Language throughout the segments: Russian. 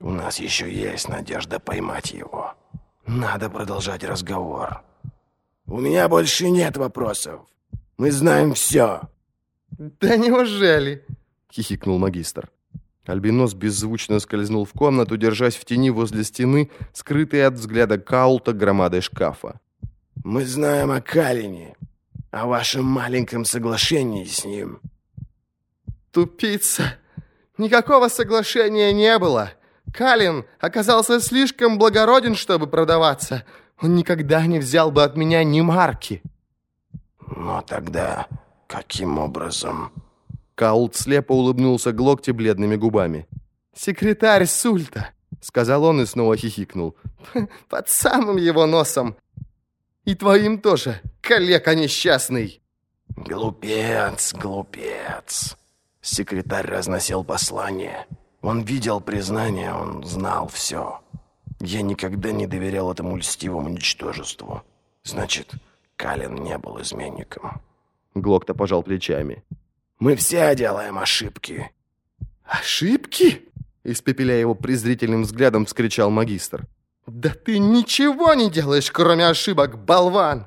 У нас еще есть надежда поймать его. Надо продолжать разговор. У меня больше нет вопросов. Мы знаем все. Да неужели? Хихикнул магистр. Альбинос беззвучно скользнул в комнату, держась в тени возле стены, скрытой от взгляда Каулта громадой шкафа. «Мы знаем о Калине, о вашем маленьком соглашении с ним». «Тупица! Никакого соглашения не было. Калин оказался слишком благороден, чтобы продаваться. Он никогда не взял бы от меня ни марки». «Но тогда каким образом?» Каулт слепо улыбнулся Глокте бледными губами. «Секретарь Сульта», — сказал он и снова хихикнул. «Под самым его носом. И твоим тоже, коллега несчастный». «Глупец, глупец». Секретарь разносил послание. Он видел признание, он знал все. Я никогда не доверял этому льстивому ничтожеству. Значит, Калин не был изменником. Глокта пожал плечами. Мы все делаем ошибки». «Ошибки?» Испепеляя его презрительным взглядом, вскричал магистр. «Да ты ничего не делаешь, кроме ошибок, болван!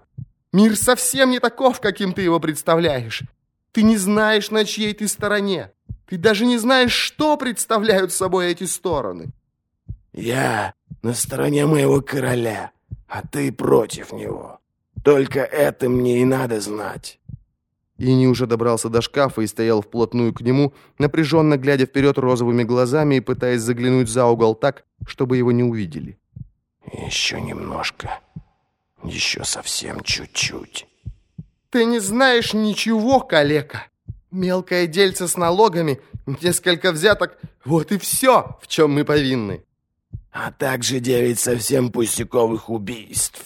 Мир совсем не таков, каким ты его представляешь. Ты не знаешь, на чьей ты стороне. Ты даже не знаешь, что представляют собой эти стороны». «Я на стороне моего короля, а ты против него. Только это мне и надо знать». Ини уже добрался до шкафа и стоял вплотную к нему, напряженно глядя вперед розовыми глазами и пытаясь заглянуть за угол так, чтобы его не увидели. «Еще немножко. Еще совсем чуть-чуть». «Ты не знаешь ничего, калека. Мелкое дельце с налогами, несколько взяток, вот и все, в чем мы повинны». «А также девять совсем пустяковых убийств».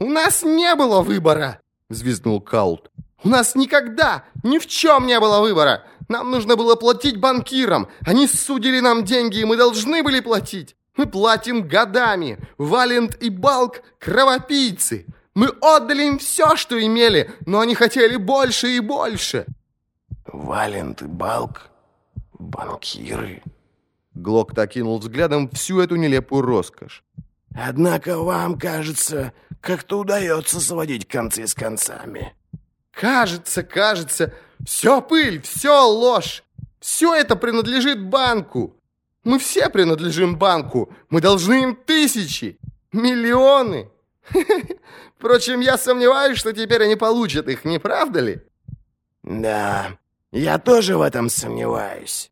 «У нас не было выбора!» — взвизгнул Каут. У нас никогда ни в чем не было выбора. Нам нужно было платить банкирам. Они судили нам деньги, и мы должны были платить. Мы платим годами. Валент и Балк – кровопийцы. Мы отдали им все, что имели, но они хотели больше и больше. Валент и Балк – банкиры. Глок окинул взглядом всю эту нелепую роскошь. Однако вам, кажется, как-то удается сводить концы с концами. Кажется, кажется, все пыль, все ложь. Все это принадлежит банку. Мы все принадлежим банку. Мы должны им тысячи, миллионы. Впрочем, я сомневаюсь, что теперь они получат их, не правда ли? Да, я тоже в этом сомневаюсь.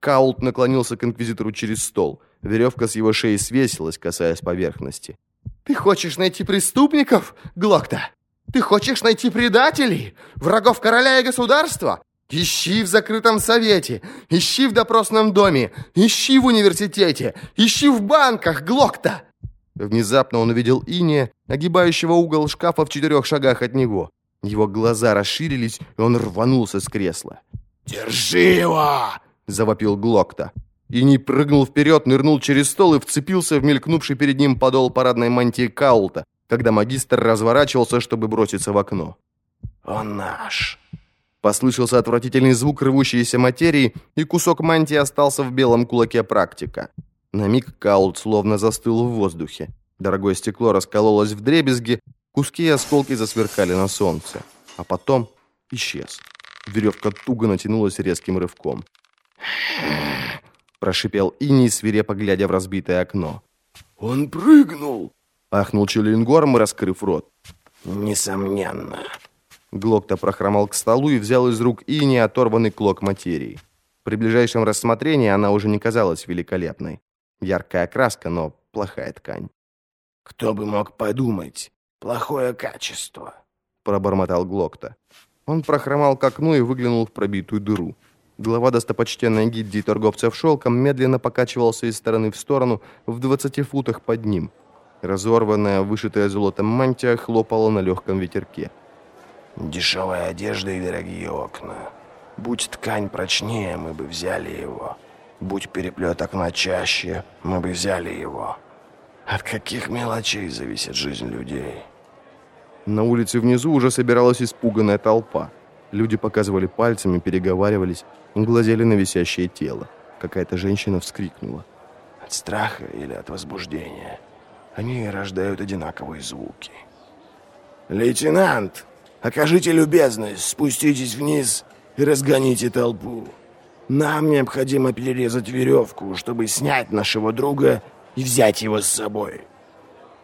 Каулт наклонился к инквизитору через стол. Веревка с его шеи свесилась, касаясь поверхности. «Ты хочешь найти преступников, Глокта?» Ты хочешь найти предателей, врагов короля и государства? Ищи в закрытом совете, ищи в допросном доме, ищи в университете, ищи в банках, Глокта!» Внезапно он увидел Иния, огибающего угол шкафа в четырех шагах от него. Его глаза расширились, и он рванулся с кресла. «Держи его!» – завопил Глокта. Иний прыгнул вперед, нырнул через стол и вцепился в мелькнувший перед ним подол парадной мантии Каулта, когда магистр разворачивался, чтобы броситься в окно. «Он наш!» Послышался отвратительный звук рвущейся материи, и кусок мантии остался в белом кулаке практика. На миг Каулт словно застыл в воздухе. Дорогое стекло раскололось в дребезги, куски и осколки засверкали на солнце. А потом исчез. Веревка туго натянулась резким рывком. Прошипел Иней, свирепо глядя в разбитое окно. «Он прыгнул!» Ахнул Челлингорм, раскрыв рот. «Несомненно». Глокта прохромал к столу и взял из рук Ини оторванный клок материи. При ближайшем рассмотрении она уже не казалась великолепной. Яркая краска, но плохая ткань. «Кто бы мог подумать? Плохое качество», — пробормотал Глокта. Он прохромал к окну и выглянул в пробитую дыру. Глава достопочтенной гильдии торговцев шелком медленно покачивался из стороны в сторону в двадцати футах под ним — Разорванная, вышитая золотом мантия хлопала на легком ветерке. «Дешевая одежда и дорогие окна. Будь ткань прочнее, мы бы взяли его. Будь переплет окна чаще, мы бы взяли его. От каких мелочей зависит жизнь людей?» На улице внизу уже собиралась испуганная толпа. Люди показывали пальцами, переговаривались, глазели на висящее тело. Какая-то женщина вскрикнула. От страха или от возбуждения. Они рождают одинаковые звуки. «Лейтенант, окажите любезность, спуститесь вниз и разгоните толпу. Нам необходимо перерезать веревку, чтобы снять нашего друга и взять его с собой».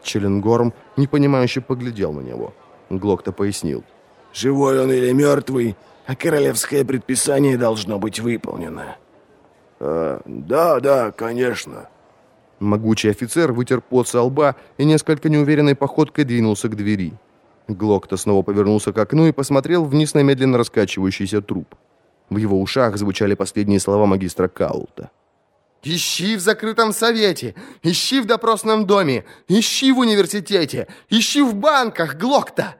Челленгорм непонимающе поглядел на него. Глокта пояснил. «Живой он или мертвый, а королевское предписание должно быть выполнено». «Э, «Да, да, конечно». Могучий офицер вытер пот со лба и несколько неуверенной походкой двинулся к двери. Глокта снова повернулся к окну и посмотрел вниз на медленно раскачивающийся труп. В его ушах звучали последние слова магистра Каулта. «Ищи в закрытом совете! Ищи в допросном доме! Ищи в университете! Ищи в банках, Глокта!»